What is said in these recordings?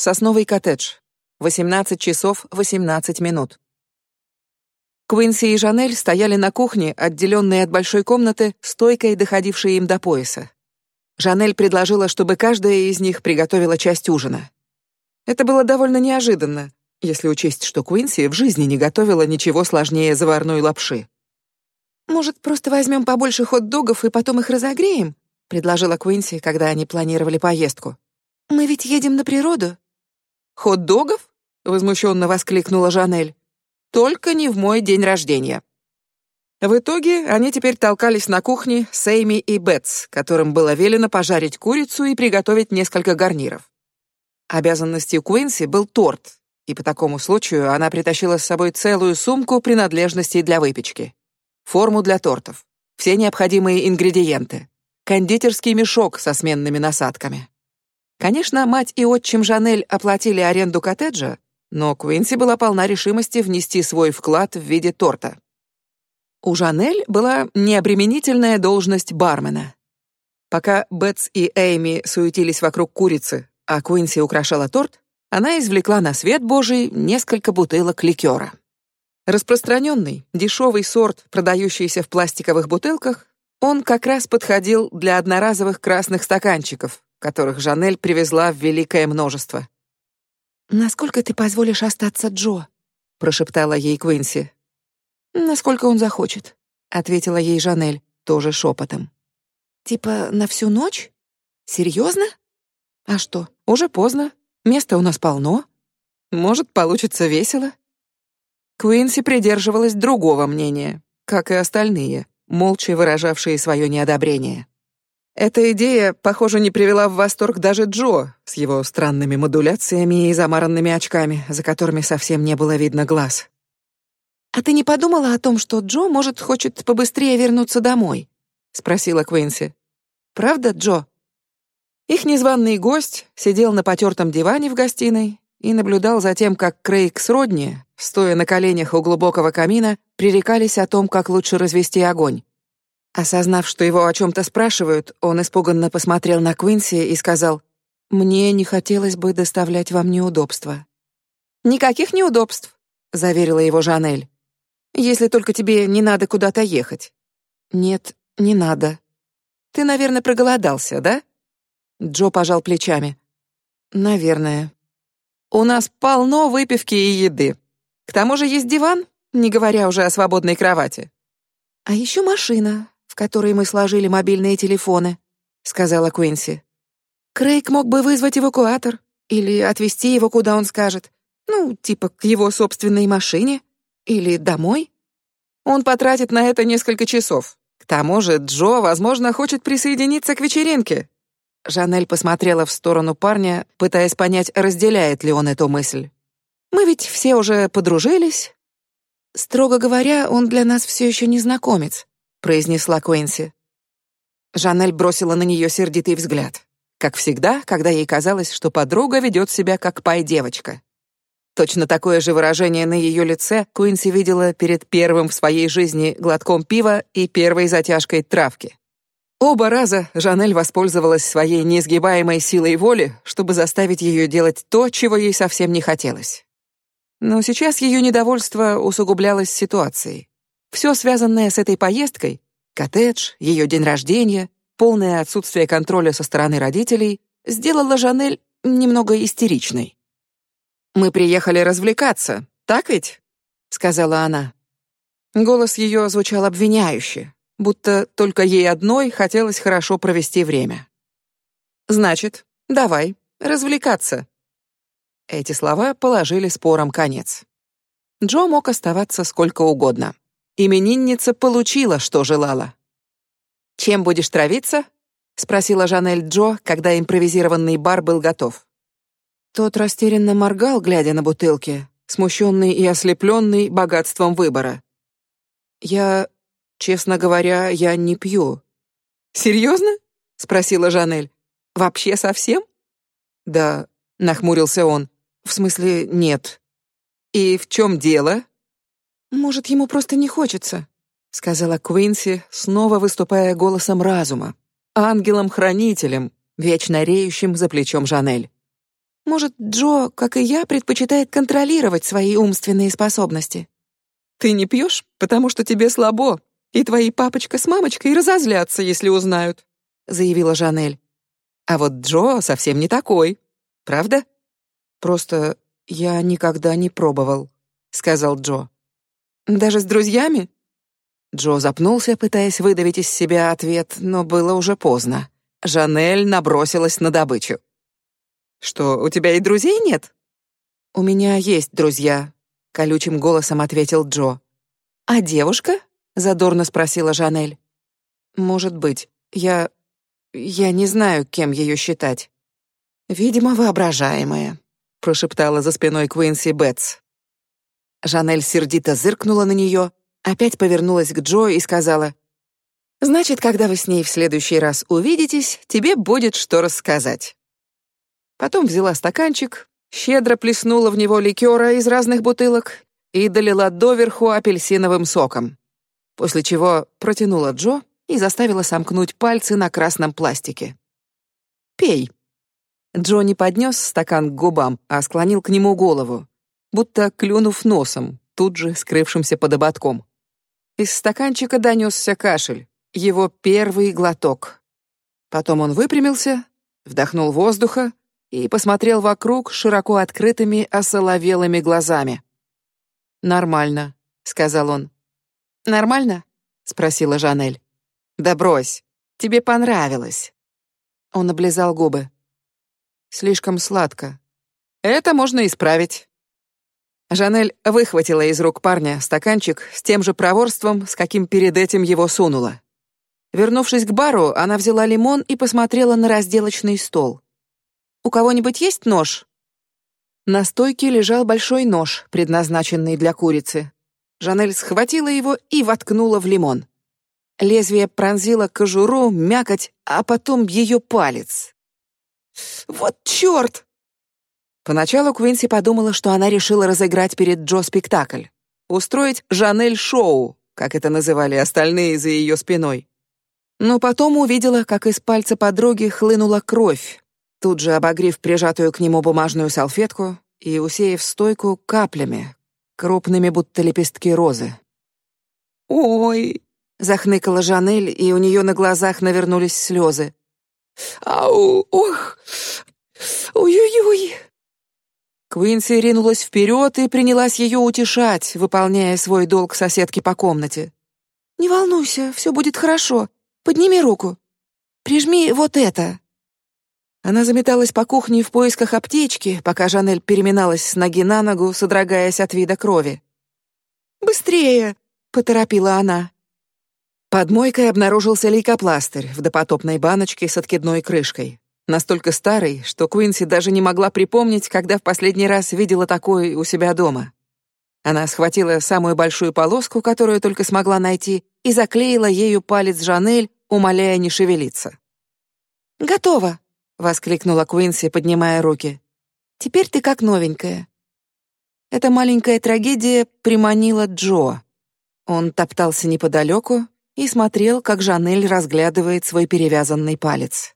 Сосновый коттедж. 18 часов 18 минут. Квинси и Жанель стояли на кухне, отделенные от большой комнаты, стойкой, доходившей им до пояса. Жанель предложила, чтобы каждая из них приготовила часть ужина. Это было довольно неожиданно, если учесть, что Квинси в жизни не готовила ничего сложнее заварной лапши. Может, просто возьмем побольше хот-догов и потом их разогреем? предложила Квинси, когда они планировали поездку. Мы ведь едем на природу. Хот-догов? возмущенно воскликнула Жанель. Только не в мой день рождения. В итоге они теперь толкались на кухне с Эйми и Бетс, которым было велено пожарить курицу и приготовить несколько гарниров. Обязанностью Квинси был торт, и по такому случаю она притащила с собой целую сумку принадлежностей для выпечки, форму для тортов, все необходимые ингредиенты, кондитерский мешок со сменными насадками. Конечно, мать и отчим Жанель оплатили аренду коттеджа, но Квинси была полна решимости внести свой вклад в виде торта. У Жанель была необременительная должность бармена. Пока Бетс и Эйми суетились вокруг курицы, а Квинси украшала торт, она извлекла на свет Божий несколько бутылок ликера. Распространенный, дешевый сорт, продающийся в пластиковых бутылках, он как раз подходил для одноразовых красных стаканчиков, которых Жанель привезла в великое множество. Насколько ты позволишь остаться Джо? прошептала ей Квинси. Насколько он захочет, ответила ей Жанель тоже шепотом. Типа на всю ночь? Серьезно? А что? Уже поздно. Места у нас полно. Может, получится весело. Квинси придерживалась другого мнения, как и остальные, молча выражавшие свое неодобрение. Эта идея, похоже, не привела в восторг даже Джо с его странными модуляциями и замаранными очками, за которыми совсем не было видно глаз. А ты не подумала о том, что Джо может хочет побыстрее вернуться домой? спросила Квинси. Правда, Джо? Их незваный гость сидел на потертом диване в гостиной и наблюдал за тем, как Крейг с Родни, стоя на коленях у глубокого камина, пререкались о том, как лучше развести огонь. Осознав, что его о чем-то спрашивают, он испуганно посмотрел на Квинси и сказал: "Мне не хотелось бы доставлять вам неудобства". "Никаких неудобств", заверила его Жанель. "Если только тебе не надо куда-то ехать". "Нет, не надо. Ты, наверное, проголодался, да?" Джо пожал плечами. "Наверное. У нас полно выпивки и еды. К тому же есть диван, не говоря уже о свободной кровати. А еще машина, в которой мы сложили мобильные телефоны, сказала Куинси. Крейг мог бы вызвать эвакуатор или отвезти его куда он скажет. Ну, типа к его собственной машине или домой. Он потратит на это несколько часов. К тому же Джо, возможно, хочет присоединиться к вечеринке. Жанель посмотрела в сторону парня, пытаясь понять, разделяет ли он эту мысль. Мы ведь все уже подружились. Строго говоря, он для нас все еще незнакомец произнесла Куинси. Жанель бросила на нее сердитый взгляд, как всегда, когда ей казалось, что подруга ведет себя как пай-девочка. Точно такое же выражение на ее лице Куинси видела перед первым в своей жизни глотком пива и первой затяжкой травки. Оба раза Жанель воспользовалась своей неизгибаемой силой воли, чтобы заставить ее делать то, чего ей совсем не хотелось. Но сейчас ее недовольство усугублялось ситуацией. Все связанное с этой поездкой — коттедж, ее день рождения, полное отсутствие контроля со стороны родителей — сделало Жанель немного истеричной. «Мы приехали развлекаться, так ведь?» — сказала она. Голос ее звучал обвиняюще, будто только ей одной хотелось хорошо провести время. «Значит, давай, развлекаться». Эти слова положили спорам конец. Джо мог оставаться сколько угодно. Именинница получила, что желала. Чем будешь травиться? спросила Жанель Джо, когда импровизированный бар был готов. Тот растерянно моргал, глядя на бутылки, смущенный и ослепленный богатством выбора. Я, честно говоря, я не пью. Серьезно? спросила Жанель. Вообще совсем? Да, нахмурился он. В смысле, нет. И в чем дело? Может, ему просто не хочется, сказала Квинси, снова выступая голосом разума, ангелом-хранителем, вечно реющим за плечом Жанель. Может, Джо, как и я, предпочитает контролировать свои умственные способности. Ты не пьешь, потому что тебе слабо, и твои папочка с мамочкой разозлятся, если узнают, заявила Жанель. А вот Джо совсем не такой. Правда? Просто я никогда не пробовал, сказал Джо. Даже с друзьями? Джо запнулся, пытаясь выдавить из себя ответ, но было уже поздно. Жанель набросилась на добычу. Что, у тебя и друзей нет? У меня есть друзья, колючим голосом ответил Джо. А девушка? задорно спросила Жанель. Может быть. Я я не знаю, кем ее считать. Видимо, воображаемая, прошептала за спиной Квинси Бетс. Жанель сердито зыркнула на нее, опять повернулась к Джо и сказала: "Значит, когда вы с ней в следующий раз увидитесь, тебе будет что рассказать". Потом взяла стаканчик, щедро плеснула в него ликера из разных бутылок и долила доверху апельсиновым соком. После чего протянула Джо и заставила сомкнуть пальцы на красном пластике. «Пей». Джо не поднес стакан к губам, а склонил к нему голову, будто клюнув носом, тут же скрывшимся под ободком. Из стаканчика донесся кашель, его первый глоток. Потом он выпрямился, вдохнул воздуха и посмотрел вокруг широко открытыми осоловелыми глазами. «Нормально», — сказал он. «Нормально?» — спросила Жанель. «Да брось, тебе понравилось». Он облизал губы. «Слишком сладко. Это можно исправить». Жанель выхватила из рук парня стаканчик с тем же проворством, с каким перед этим его сунула. Вернувшись к бару, она взяла лимон и посмотрела на разделочный стол. У кого-нибудь есть нож? На стойке лежал большой нож, предназначенный для курицы. Жанель схватила его и воткнула в лимон. Лезвие пронзило кожуру, мякоть, а потом ее палец. Вот чёрт! Поначалу Квинси подумала, что она решила разыграть перед Джо спектакль, устроить Жанель шоу, как это называли остальные за ее спиной. Но потом увидела, как из пальца подруги хлынула кровь, тут же обогрев прижатую к нему бумажную салфетку и усеяв стойку каплями, крупными будто лепестки розы. «Ой!» — захныкала Жанель, и у нее на глазах навернулись слезы. «Ау! Ох! Ой-ой-ой!» Квинси ринулась вперед и принялась ее утешать, выполняя свой долг соседки по комнате. «Не волнуйся, все будет хорошо. Подними руку. Прижми вот это». Она заметалась по кухне в поисках аптечки, пока Жанель переминалась с ноги на ногу, содрогаясь от вида крови. «Быстрее!» — поторопила она. Под мойкой обнаружился лейкопластырь в допотопной баночке с откидной крышкой. Настолько старый, что Куинси даже не могла припомнить, когда в последний раз видела такой у себя дома. Она схватила самую большую полоску, которую только смогла найти, и заклеила ею палец Жанель, умоляя не шевелиться. «Готово!» воскликнула Квинси, поднимая руки. Теперь ты как новенькая. Эта маленькая трагедия приманила Джо. Он топтался неподалеку и смотрел, как Жанель разглядывает свой перевязанный палец.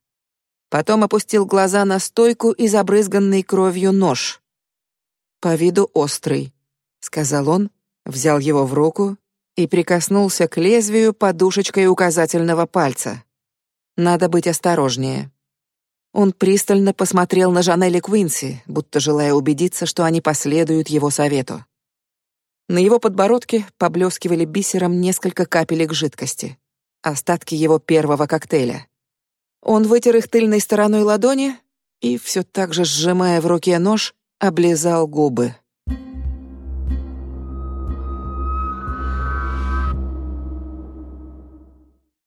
Потом опустил глаза на стойку и забрызганный кровью нож. По виду острый, сказал он, взял его в руку и прикоснулся к лезвию подушечкой указательного пальца. Надо быть осторожнее. Он пристально посмотрел на Жанелли Квинси, будто желая убедиться, что они последуют его совету. На его подбородке поблескивали бисером несколько капелек жидкости, остатки его первого коктейля. Он вытер их тыльной стороной ладони и, все так же сжимая в руке нож, облизал губы.